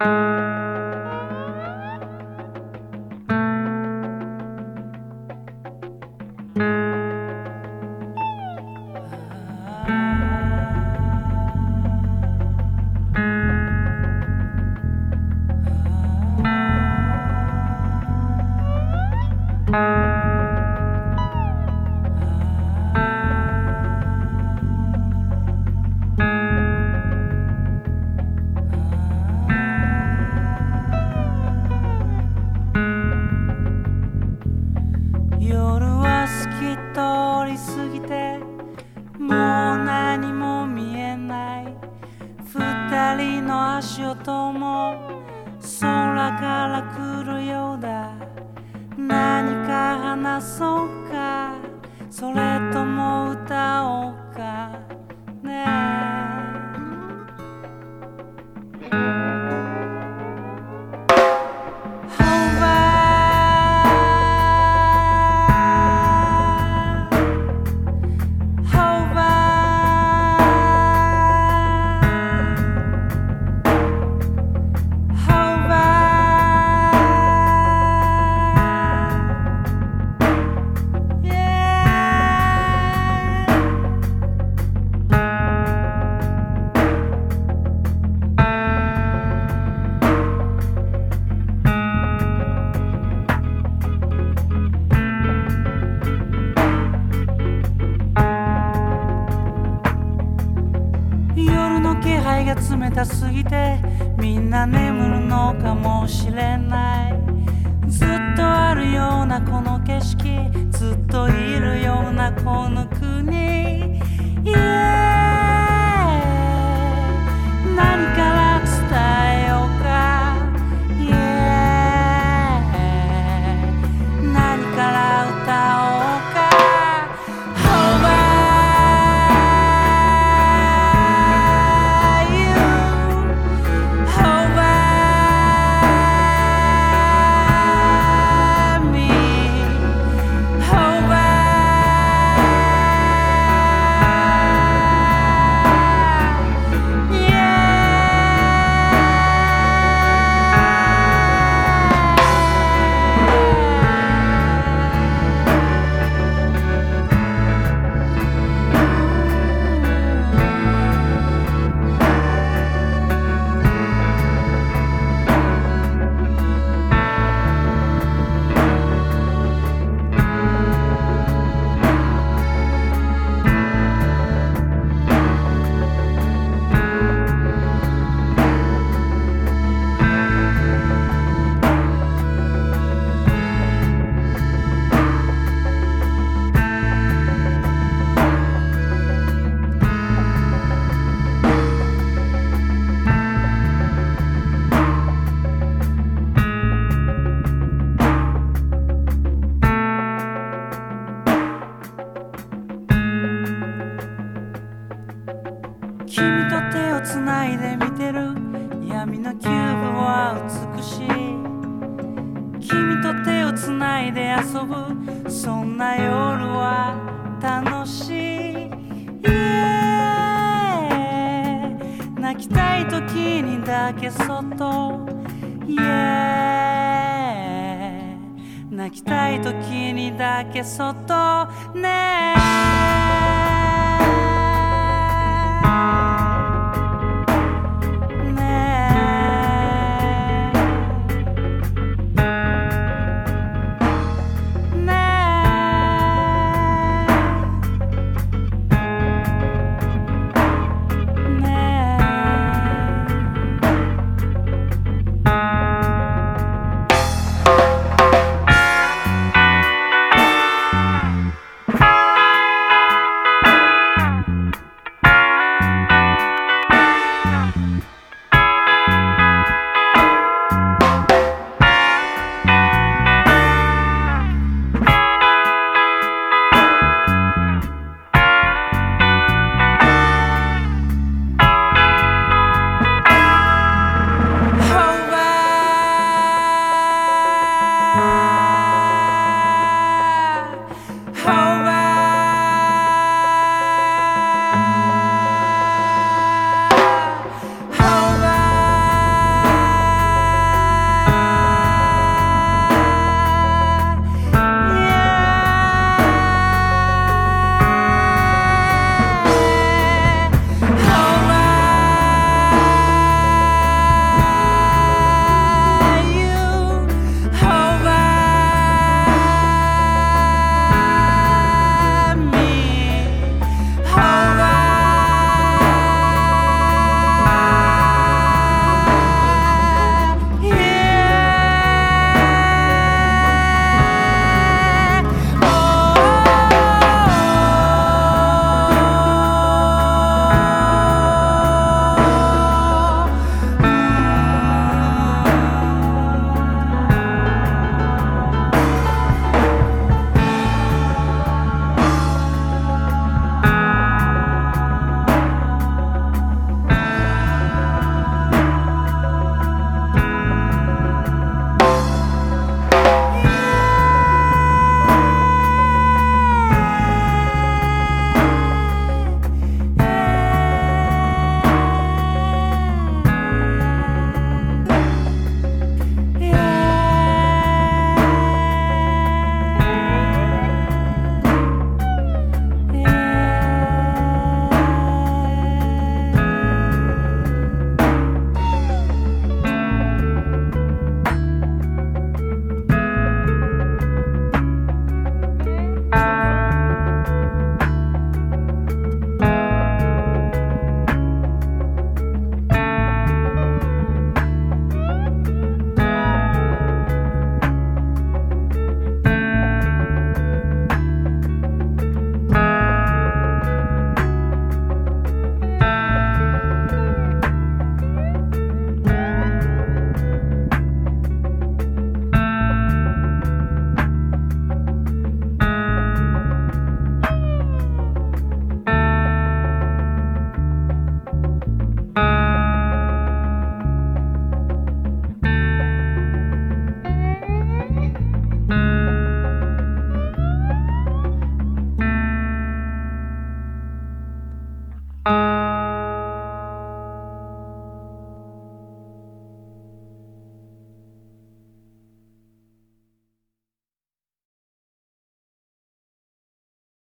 夜もう何も見えない。二人の足音も空から来るようだ。何か話そうか。それとも歌おう冷たすぎてみんな眠るのかもしれない。ずっとあるようなこの景色ずっとい君と手をつないで遊ぶそんな夜は楽しい。Yeah 泣きたい時にだけそっと。Yeah 泣きたい時にだけそっと。ねえ。